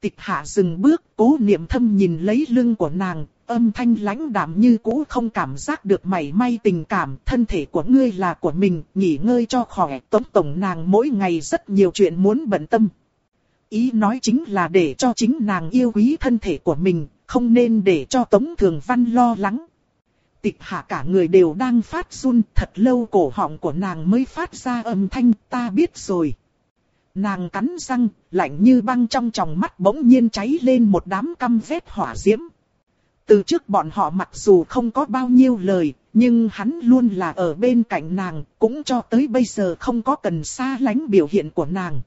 Tịch hạ dừng bước, cố niệm thâm nhìn lấy lưng của nàng, âm thanh lãnh đạm như cũ không cảm giác được mảy may tình cảm. Thân thể của ngươi là của mình, nghỉ ngơi cho khỏe. Tống tổng nàng mỗi ngày rất nhiều chuyện muốn bận tâm. Ý nói chính là để cho chính nàng yêu quý thân thể của mình, không nên để cho Tống Thường Văn lo lắng. Tịch hạ cả người đều đang phát run, thật lâu cổ họng của nàng mới phát ra âm thanh ta biết rồi. Nàng cắn răng, lạnh như băng trong tròng mắt bỗng nhiên cháy lên một đám căm vết hỏa diễm. Từ trước bọn họ mặc dù không có bao nhiêu lời, nhưng hắn luôn là ở bên cạnh nàng, cũng cho tới bây giờ không có cần xa lánh biểu hiện của nàng.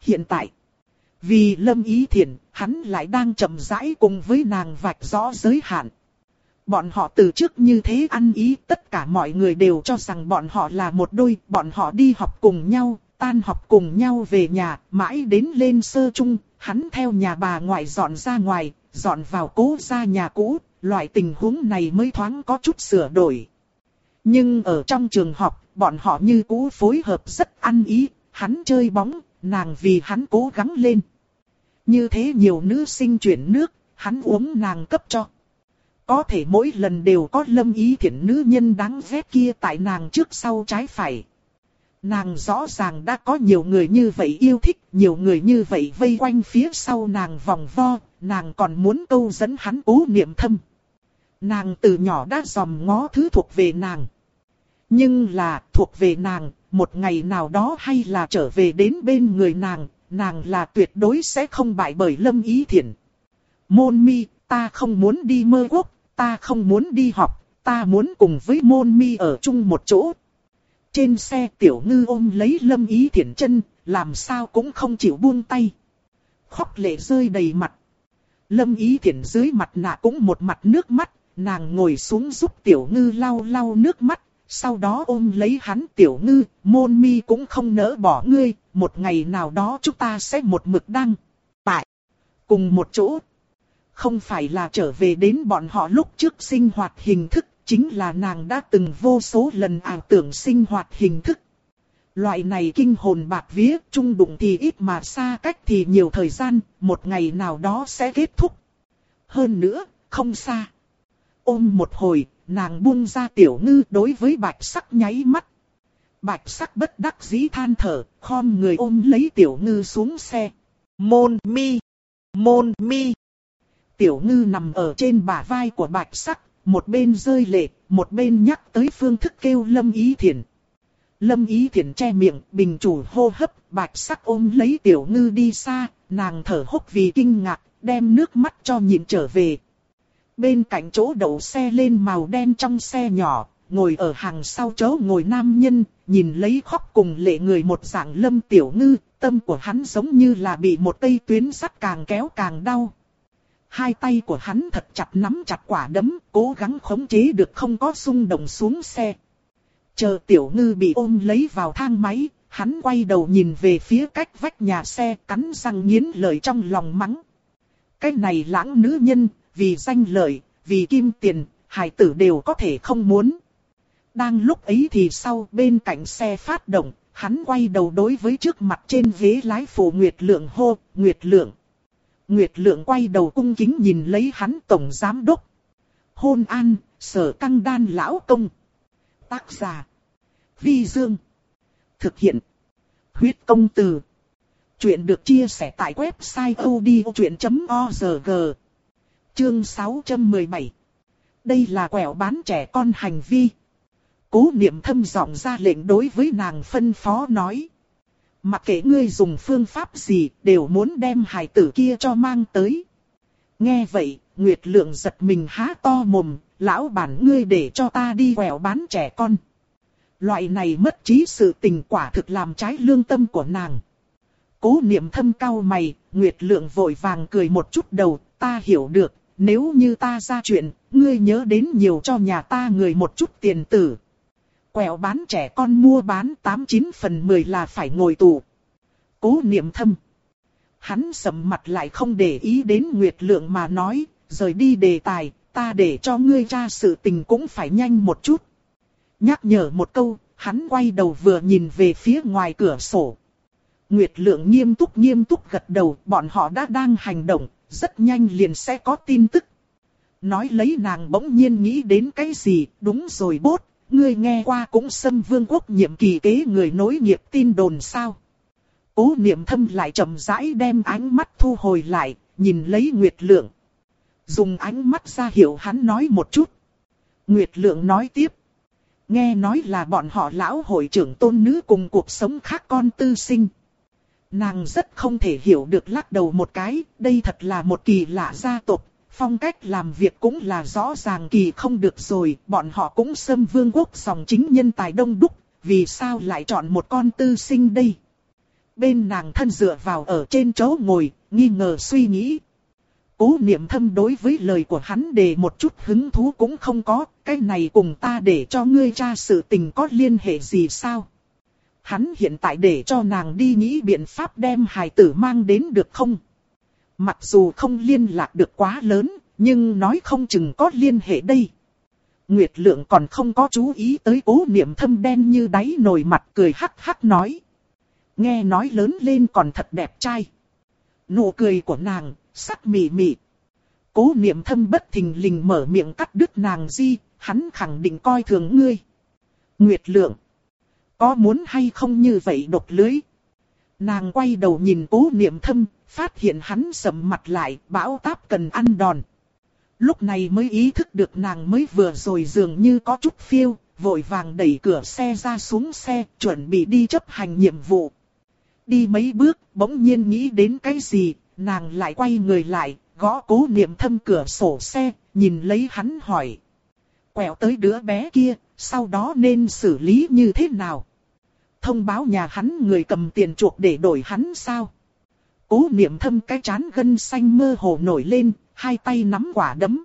Hiện tại, vì lâm ý thiện, hắn lại đang chậm rãi cùng với nàng vạch rõ giới hạn. Bọn họ từ trước như thế ăn ý, tất cả mọi người đều cho rằng bọn họ là một đôi, bọn họ đi học cùng nhau, tan học cùng nhau về nhà, mãi đến lên sơ chung, hắn theo nhà bà ngoại dọn ra ngoài, dọn vào cố ra nhà cũ, loại tình huống này mới thoáng có chút sửa đổi. Nhưng ở trong trường học, bọn họ như cũ phối hợp rất ăn ý, hắn chơi bóng, nàng vì hắn cố gắng lên. Như thế nhiều nữ sinh chuyển nước, hắn uống nàng cấp cho. Có thể mỗi lần đều có lâm ý thiện nữ nhân đáng ghét kia tại nàng trước sau trái phải. Nàng rõ ràng đã có nhiều người như vậy yêu thích, nhiều người như vậy vây quanh phía sau nàng vòng vo, nàng còn muốn câu dẫn hắn cố niệm thâm. Nàng từ nhỏ đã dòm ngó thứ thuộc về nàng. Nhưng là thuộc về nàng, một ngày nào đó hay là trở về đến bên người nàng, nàng là tuyệt đối sẽ không bại bởi lâm ý thiện. Môn mi, ta không muốn đi mơ quốc, ta không muốn đi học, ta muốn cùng với môn mi ở chung một chỗ. Trên xe tiểu ngư ôm lấy lâm ý thiện chân, làm sao cũng không chịu buông tay. Khóc lệ rơi đầy mặt. Lâm ý thiện dưới mặt nạ cũng một mặt nước mắt, nàng ngồi xuống giúp tiểu ngư lau lau nước mắt, sau đó ôm lấy hắn tiểu ngư, môn mi cũng không nỡ bỏ ngươi, một ngày nào đó chúng ta sẽ một mực đăng. Tại, cùng một chỗ, không phải là trở về đến bọn họ lúc trước sinh hoạt hình thức, chính là nàng đã từng vô số lần ảo tưởng sinh hoạt hình thức. Loại này kinh hồn bạc vía, trung đụng thì ít mà xa cách thì nhiều thời gian, một ngày nào đó sẽ kết thúc. Hơn nữa, không xa. Ôm một hồi, nàng buông ra tiểu ngư đối với bạch sắc nháy mắt. Bạch sắc bất đắc dĩ than thở, khom người ôm lấy tiểu ngư xuống xe. Môn mi, môn mi. Tiểu ngư nằm ở trên bả vai của bạch sắc, một bên rơi lệ, một bên nhắc tới phương thức kêu lâm ý thiền. Lâm ý thiện che miệng, bình chủ hô hấp, bạch sắc ôm lấy tiểu ngư đi xa, nàng thở hốc vì kinh ngạc, đem nước mắt cho nhịn trở về. Bên cạnh chỗ đậu xe lên màu đen trong xe nhỏ, ngồi ở hàng sau chỗ ngồi nam nhân, nhìn lấy khóc cùng lệ người một dạng lâm tiểu ngư, tâm của hắn giống như là bị một cây tuyến sắt càng kéo càng đau. Hai tay của hắn thật chặt nắm chặt quả đấm, cố gắng khống chế được không có xung động xuống xe. Chờ tiểu ngư bị ôm lấy vào thang máy, hắn quay đầu nhìn về phía cách vách nhà xe cắn răng nghiến lợi trong lòng mắng. Cái này lãng nữ nhân, vì danh lợi, vì kim tiền, hải tử đều có thể không muốn. Đang lúc ấy thì sau bên cạnh xe phát động, hắn quay đầu đối với trước mặt trên ghế lái phụ Nguyệt Lượng hô, Nguyệt Lượng. Nguyệt Lượng quay đầu cung kính nhìn lấy hắn tổng giám đốc. Hôn an, sở căng đan lão công. Tác giả. Vi Dương. Thực hiện. Huyết công từ. Chuyện được chia sẻ tại website odchuyện.org. Chương 617. Đây là quẻo bán trẻ con hành vi. Cố niệm thâm giọng ra lệnh đối với nàng phân phó nói. Mặc kệ ngươi dùng phương pháp gì, đều muốn đem hài tử kia cho mang tới. Nghe vậy, Nguyệt Lượng giật mình há to mồm, lão bản ngươi để cho ta đi quẹo bán trẻ con. Loại này mất trí sự tình quả thực làm trái lương tâm của nàng. Cố niệm thâm cao mày, Nguyệt Lượng vội vàng cười một chút đầu, ta hiểu được, nếu như ta ra chuyện, ngươi nhớ đến nhiều cho nhà ta người một chút tiền tử. Quẹo bán trẻ con mua bán 89 phần 10 là phải ngồi tù. Cố niệm thâm. Hắn sầm mặt lại không để ý đến Nguyệt Lượng mà nói, rời đi đề tài, ta để cho ngươi tra sự tình cũng phải nhanh một chút. Nhắc nhở một câu, hắn quay đầu vừa nhìn về phía ngoài cửa sổ. Nguyệt lượng nghiêm túc nghiêm túc gật đầu, bọn họ đã đang hành động, rất nhanh liền sẽ có tin tức. Nói lấy nàng bỗng nhiên nghĩ đến cái gì, đúng rồi bốt, ngươi nghe qua cũng xâm vương quốc nhiệm kỳ kế người nối nghiệp tin đồn sao. Cố niệm thâm lại chậm rãi đem ánh mắt thu hồi lại, nhìn lấy Nguyệt Lượng. Dùng ánh mắt ra hiểu hắn nói một chút. Nguyệt Lượng nói tiếp. Nghe nói là bọn họ lão hội trưởng tôn nữ cùng cuộc sống khác con tư sinh. Nàng rất không thể hiểu được lắc đầu một cái, đây thật là một kỳ lạ gia tộc, phong cách làm việc cũng là rõ ràng kỳ không được rồi, bọn họ cũng xâm vương quốc dòng chính nhân tài đông đúc, vì sao lại chọn một con tư sinh đây? Bên nàng thân dựa vào ở trên chỗ ngồi, nghi ngờ suy nghĩ. Cố niệm thâm đối với lời của hắn để một chút hứng thú cũng không có, cái này cùng ta để cho ngươi tra sự tình có liên hệ gì sao? Hắn hiện tại để cho nàng đi nghĩ biện pháp đem hài tử mang đến được không? Mặc dù không liên lạc được quá lớn, nhưng nói không chừng có liên hệ đây. Nguyệt lượng còn không có chú ý tới cố niệm thâm đen như đáy nồi mặt cười hắc hắc nói. Nghe nói lớn lên còn thật đẹp trai. Nụ cười của nàng, sắc mị mị. Cố niệm thâm bất thình lình mở miệng cắt đứt nàng di, hắn khẳng định coi thường ngươi. Nguyệt lượng. Có muốn hay không như vậy đột lưới? Nàng quay đầu nhìn cố niệm thâm, phát hiện hắn sầm mặt lại, bão táp cần ăn đòn. Lúc này mới ý thức được nàng mới vừa rồi dường như có chút phiêu, vội vàng đẩy cửa xe ra xuống xe, chuẩn bị đi chấp hành nhiệm vụ. Đi mấy bước, bỗng nhiên nghĩ đến cái gì, nàng lại quay người lại, gõ cố niệm thâm cửa sổ xe, nhìn lấy hắn hỏi. Quẹo tới đứa bé kia, sau đó nên xử lý như thế nào? Thông báo nhà hắn người cầm tiền chuộc để đổi hắn sao? Cố niệm thâm cái chán gân xanh mơ hồ nổi lên, hai tay nắm quả đấm.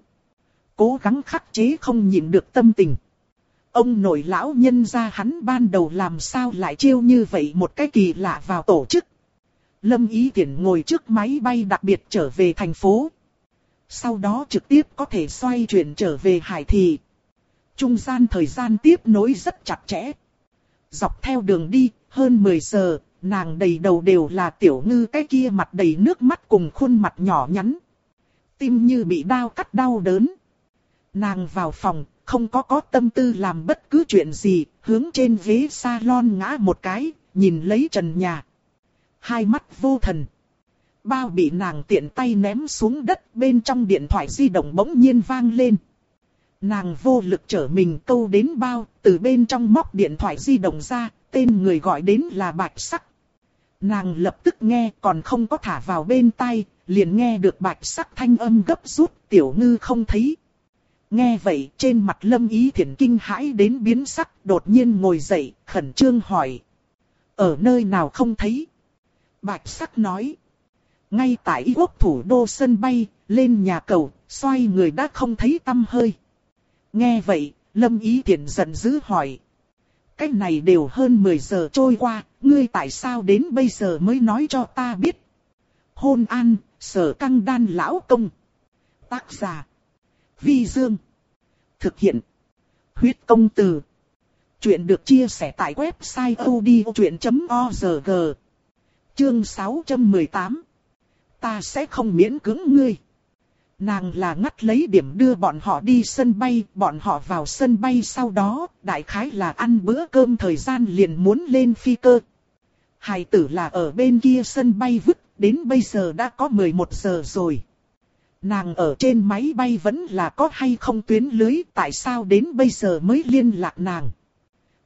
Cố gắng khắc chế không nhịn được tâm tình. Ông nội lão nhân ra hắn ban đầu làm sao lại chiêu như vậy một cái kỳ lạ vào tổ chức. Lâm Ý Tiễn ngồi trước máy bay đặc biệt trở về thành phố. Sau đó trực tiếp có thể xoay chuyển trở về Hải Thị. Trung gian thời gian tiếp nối rất chặt chẽ. Dọc theo đường đi, hơn 10 giờ, nàng đầy đầu đều là tiểu ngư cái kia mặt đầy nước mắt cùng khuôn mặt nhỏ nhắn. Tim như bị đau cắt đau đớn. Nàng vào phòng, không có có tâm tư làm bất cứ chuyện gì, hướng trên ghế salon ngã một cái, nhìn lấy trần nhà. Hai mắt vô thần. Bao bị nàng tiện tay ném xuống đất bên trong điện thoại di động bỗng nhiên vang lên. Nàng vô lực trở mình câu đến bao, từ bên trong móc điện thoại di động ra, tên người gọi đến là Bạch Sắc. Nàng lập tức nghe còn không có thả vào bên tai, liền nghe được Bạch Sắc thanh âm gấp rút, tiểu ngư không thấy. Nghe vậy trên mặt lâm ý thiện kinh hãi đến biến sắc đột nhiên ngồi dậy khẩn trương hỏi. Ở nơi nào không thấy? Bạch sắc nói. Ngay tại y quốc thủ đô sân bay, lên nhà cầu, xoay người đã không thấy tâm hơi. Nghe vậy, lâm ý Thiển giận dữ hỏi. cách này đều hơn 10 giờ trôi qua, ngươi tại sao đến bây giờ mới nói cho ta biết? Hôn an, sở căng đan lão công. Tác giả Vi Dương. Thực hiện. Huyết công từ. Chuyện được chia sẻ tại website odchuyện.org. Chương 618. Ta sẽ không miễn cưỡng ngươi. Nàng là ngắt lấy điểm đưa bọn họ đi sân bay, bọn họ vào sân bay sau đó, đại khái là ăn bữa cơm thời gian liền muốn lên phi cơ. Hải tử là ở bên kia sân bay vứt, đến bây giờ đã có 11 giờ rồi. Nàng ở trên máy bay vẫn là có hay không tuyến lưới, tại sao đến bây giờ mới liên lạc nàng.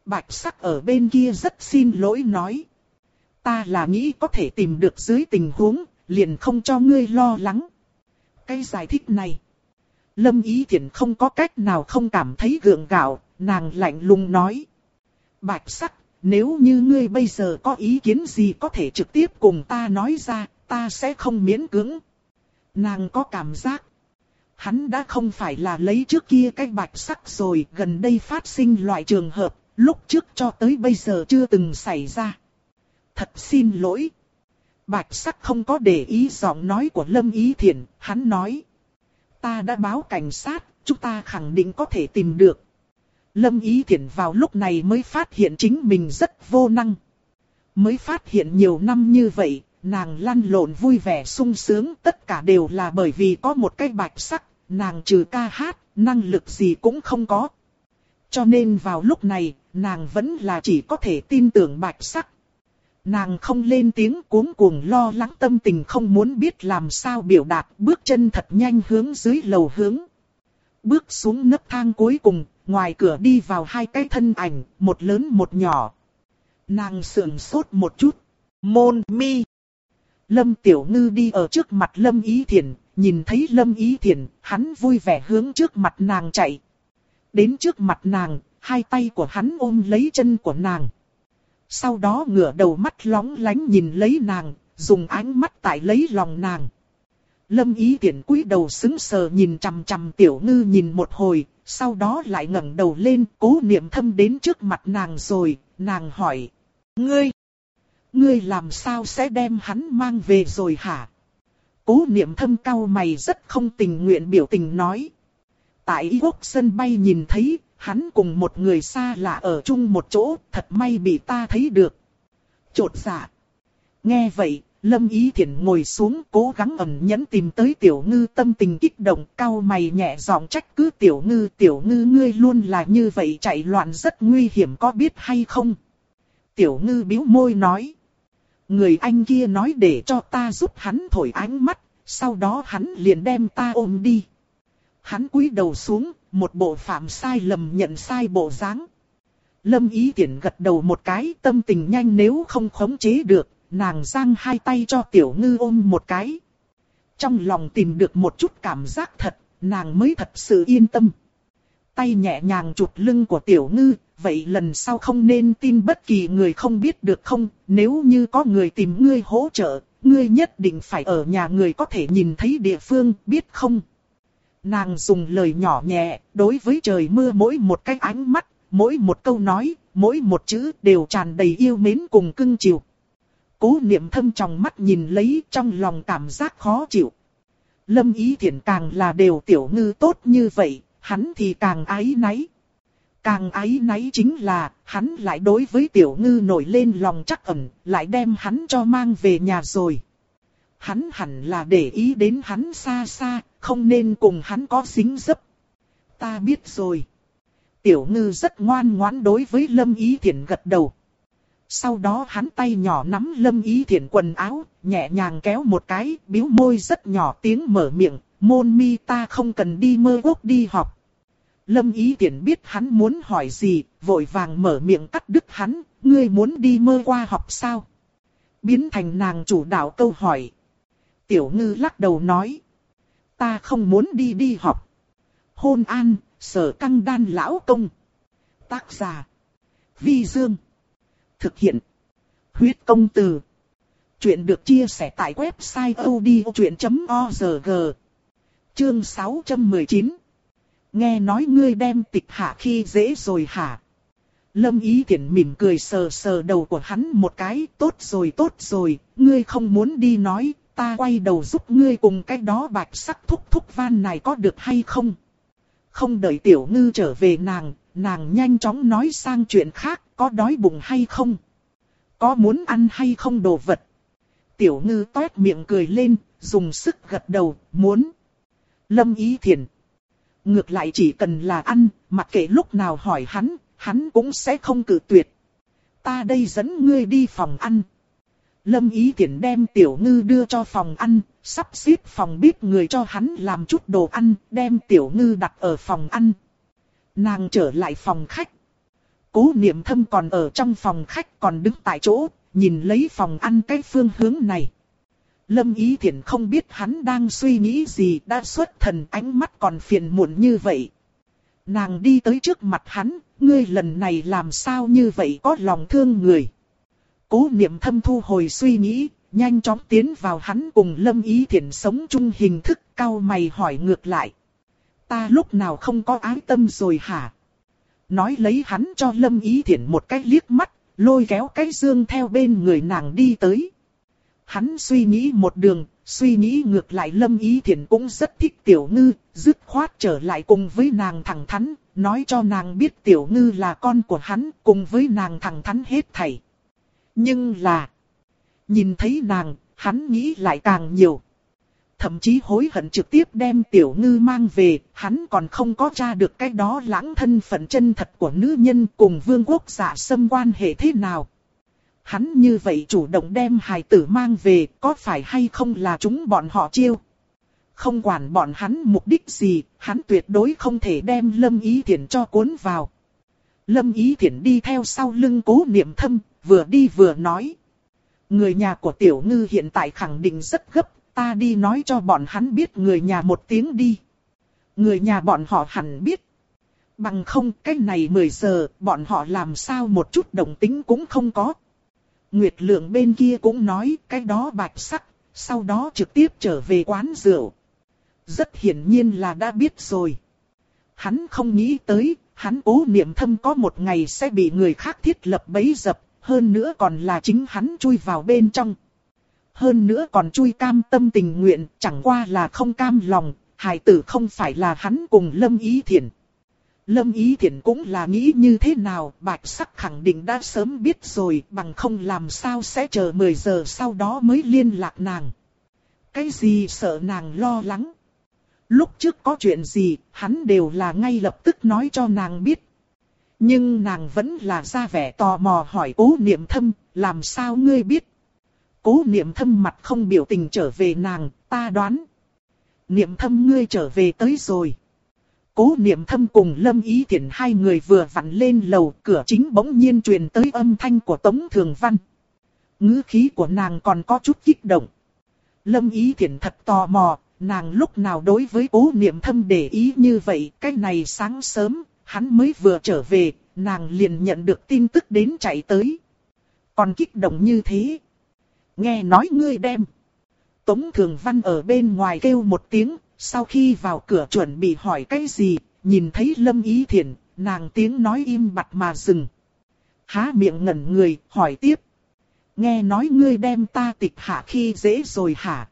Bạch sắc ở bên kia rất xin lỗi nói. Ta là nghĩ có thể tìm được dưới tình huống, liền không cho ngươi lo lắng. Cái giải thích này. Lâm Ý Thiển không có cách nào không cảm thấy gượng gạo, nàng lạnh lùng nói. Bạch sắc, nếu như ngươi bây giờ có ý kiến gì có thể trực tiếp cùng ta nói ra, ta sẽ không miễn cưỡng. Nàng có cảm giác. Hắn đã không phải là lấy trước kia cái bạch sắc rồi, gần đây phát sinh loại trường hợp, lúc trước cho tới bây giờ chưa từng xảy ra. Thật xin lỗi. Bạch sắc không có để ý giọng nói của Lâm Ý Thiển, hắn nói. Ta đã báo cảnh sát, chúng ta khẳng định có thể tìm được. Lâm Ý Thiển vào lúc này mới phát hiện chính mình rất vô năng. Mới phát hiện nhiều năm như vậy, nàng lăn lộn vui vẻ sung sướng tất cả đều là bởi vì có một cái bạch sắc, nàng trừ ca hát, năng lực gì cũng không có. Cho nên vào lúc này, nàng vẫn là chỉ có thể tin tưởng bạch sắc. Nàng không lên tiếng cuống cuồng lo lắng tâm tình không muốn biết làm sao biểu đạt bước chân thật nhanh hướng dưới lầu hướng. Bước xuống nấc thang cuối cùng, ngoài cửa đi vào hai cái thân ảnh, một lớn một nhỏ. Nàng sườn sốt một chút. Môn mi. Lâm Tiểu Ngư đi ở trước mặt Lâm Ý thiền nhìn thấy Lâm Ý thiền hắn vui vẻ hướng trước mặt nàng chạy. Đến trước mặt nàng, hai tay của hắn ôm lấy chân của nàng. Sau đó ngửa đầu mắt lóng lánh nhìn lấy nàng, dùng ánh mắt tại lấy lòng nàng. Lâm Ý Tiễn cúi đầu sững sờ nhìn chằm chằm Tiểu Ngư nhìn một hồi, sau đó lại ngẩng đầu lên, cố niệm thâm đến trước mặt nàng rồi, nàng hỏi. Ngươi, ngươi làm sao sẽ đem hắn mang về rồi hả? Cố niệm thâm cao mày rất không tình nguyện biểu tình nói. Tại Y quốc sân bay nhìn thấy, hắn cùng một người xa lạ ở chung một chỗ, thật may bị ta thấy được. Chột dạ. Nghe vậy, Lâm Ý Thiển ngồi xuống cố gắng ẩn nhẫn tìm tới tiểu ngư tâm tình kích động cao mày nhẹ giọng trách cứ tiểu ngư tiểu ngư ngươi luôn là như vậy chạy loạn rất nguy hiểm có biết hay không. Tiểu ngư bĩu môi nói. Người anh kia nói để cho ta giúp hắn thổi ánh mắt, sau đó hắn liền đem ta ôm đi. Hắn cúi đầu xuống, một bộ phạm sai lầm nhận sai bộ dáng. Lâm ý tiện gật đầu một cái tâm tình nhanh nếu không khống chế được, nàng giang hai tay cho tiểu ngư ôm một cái. Trong lòng tìm được một chút cảm giác thật, nàng mới thật sự yên tâm. Tay nhẹ nhàng chụp lưng của tiểu ngư, vậy lần sau không nên tin bất kỳ người không biết được không, nếu như có người tìm ngươi hỗ trợ, ngươi nhất định phải ở nhà người có thể nhìn thấy địa phương, biết không? Nàng dùng lời nhỏ nhẹ, đối với trời mưa mỗi một cái ánh mắt, mỗi một câu nói, mỗi một chữ đều tràn đầy yêu mến cùng cưng chiều. Cố niệm thâm trong mắt nhìn lấy trong lòng cảm giác khó chịu. Lâm ý thiện càng là đều tiểu ngư tốt như vậy, hắn thì càng ái náy. Càng ái náy chính là, hắn lại đối với tiểu ngư nổi lên lòng chắc ẩn, lại đem hắn cho mang về nhà rồi. Hắn hẳn là để ý đến hắn xa xa, không nên cùng hắn có dính dấp. Ta biết rồi. Tiểu ngư rất ngoan ngoãn đối với Lâm Ý Thiển gật đầu. Sau đó hắn tay nhỏ nắm Lâm Ý Thiển quần áo, nhẹ nhàng kéo một cái, biếu môi rất nhỏ tiếng mở miệng, môn mi ta không cần đi mơ quốc đi học. Lâm Ý Thiển biết hắn muốn hỏi gì, vội vàng mở miệng cắt đứt hắn, ngươi muốn đi mơ qua học sao? Biến thành nàng chủ đạo câu hỏi. Tiểu ngư lắc đầu nói. Ta không muốn đi đi học. Hôn an, sở căng đan lão công. Tác giả. Vi Dương. Thực hiện. Huyết công từ. Chuyện được chia sẻ tại website odchuyện.org. Chương 619. Nghe nói ngươi đem tịch hạ khi dễ rồi hả? Lâm Ý Thiển mỉm cười sờ sờ đầu của hắn một cái, tốt rồi tốt rồi, ngươi không muốn đi nói, ta quay đầu giúp ngươi cùng cái đó bạch sắc thúc thúc van này có được hay không? Không đợi tiểu ngư trở về nàng, nàng nhanh chóng nói sang chuyện khác, có đói bụng hay không? Có muốn ăn hay không đồ vật? Tiểu ngư toét miệng cười lên, dùng sức gật đầu, muốn. Lâm ý thiền. Ngược lại chỉ cần là ăn, mặc kệ lúc nào hỏi hắn, hắn cũng sẽ không cử tuyệt. Ta đây dẫn ngươi đi phòng ăn. Lâm Ý thiển đem Tiểu Ngư đưa cho phòng ăn, sắp xếp phòng bếp người cho hắn làm chút đồ ăn, đem Tiểu Ngư đặt ở phòng ăn. Nàng trở lại phòng khách. Cố niệm thâm còn ở trong phòng khách còn đứng tại chỗ, nhìn lấy phòng ăn cái phương hướng này. Lâm Ý Thiển không biết hắn đang suy nghĩ gì đã xuất thần ánh mắt còn phiền muộn như vậy. Nàng đi tới trước mặt hắn, ngươi lần này làm sao như vậy có lòng thương người. Cố niệm thâm thu hồi suy nghĩ, nhanh chóng tiến vào hắn cùng Lâm Ý Thiển sống chung hình thức cao mày hỏi ngược lại. Ta lúc nào không có ái tâm rồi hả? Nói lấy hắn cho Lâm Ý Thiển một cái liếc mắt, lôi kéo cái dương theo bên người nàng đi tới. Hắn suy nghĩ một đường, suy nghĩ ngược lại Lâm Ý Thiển cũng rất thích Tiểu Ngư, dứt khoát trở lại cùng với nàng thẳng thắn, nói cho nàng biết Tiểu Ngư là con của hắn, cùng với nàng thẳng thắn hết thảy. Nhưng là, nhìn thấy nàng, hắn nghĩ lại càng nhiều. Thậm chí hối hận trực tiếp đem Tiểu Ngư mang về, hắn còn không có tra được cái đó lãng thân phận chân thật của nữ nhân cùng vương quốc giả xâm quan hệ thế nào. Hắn như vậy chủ động đem hài tử mang về, có phải hay không là chúng bọn họ chiêu? Không quản bọn hắn mục đích gì, hắn tuyệt đối không thể đem Lâm Ý Thiển cho cuốn vào. Lâm Ý Thiển đi theo sau lưng cố niệm thâm, vừa đi vừa nói. Người nhà của Tiểu Ngư hiện tại khẳng định rất gấp, ta đi nói cho bọn hắn biết người nhà một tiếng đi. Người nhà bọn họ hẳn biết. Bằng không cái này 10 giờ, bọn họ làm sao một chút đồng tính cũng không có. Nguyệt lượng bên kia cũng nói cái đó bạch sắc, sau đó trực tiếp trở về quán rượu. Rất hiển nhiên là đã biết rồi. Hắn không nghĩ tới, hắn cố niệm thâm có một ngày sẽ bị người khác thiết lập bấy dập, hơn nữa còn là chính hắn chui vào bên trong. Hơn nữa còn chui cam tâm tình nguyện, chẳng qua là không cam lòng, hài tử không phải là hắn cùng lâm ý Thiển, Lâm Ý Thiển cũng là nghĩ như thế nào, bạch sắc khẳng định đã sớm biết rồi, bằng không làm sao sẽ chờ 10 giờ sau đó mới liên lạc nàng. Cái gì sợ nàng lo lắng? Lúc trước có chuyện gì, hắn đều là ngay lập tức nói cho nàng biết. Nhưng nàng vẫn là ra vẻ tò mò hỏi cố niệm thâm, làm sao ngươi biết? Cố niệm thâm mặt không biểu tình trở về nàng, ta đoán. Niệm thâm ngươi trở về tới rồi. Cố niệm thâm cùng Lâm Ý Thiển hai người vừa vặn lên lầu cửa chính bỗng nhiên truyền tới âm thanh của Tống Thường Văn. ngữ khí của nàng còn có chút kích động. Lâm Ý Thiển thật tò mò, nàng lúc nào đối với cố niệm thâm để ý như vậy, cái này sáng sớm, hắn mới vừa trở về, nàng liền nhận được tin tức đến chạy tới. Còn kích động như thế. Nghe nói ngươi đem. Tống Thường Văn ở bên ngoài kêu một tiếng, sau khi vào cửa chuẩn bị hỏi cái gì, nhìn thấy Lâm Ý Thiển, nàng tiếng nói im bặt mà dừng. Há miệng ngẩn người, hỏi tiếp. Nghe nói ngươi đem ta tịch hạ khi dễ rồi hả?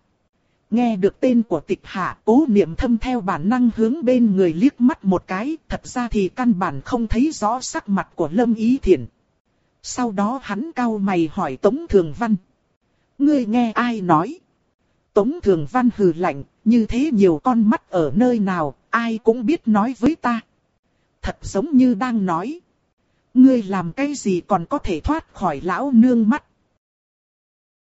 Nghe được tên của tịch hạ, cố niệm thâm theo bản năng hướng bên người liếc mắt một cái, thật ra thì căn bản không thấy rõ sắc mặt của Lâm Ý Thiển. Sau đó hắn cau mày hỏi Tống Thường Văn. Ngươi nghe ai nói? Tống Thường Văn hừ lạnh, như thế nhiều con mắt ở nơi nào, ai cũng biết nói với ta. Thật giống như đang nói. Ngươi làm cái gì còn có thể thoát khỏi lão nương mắt.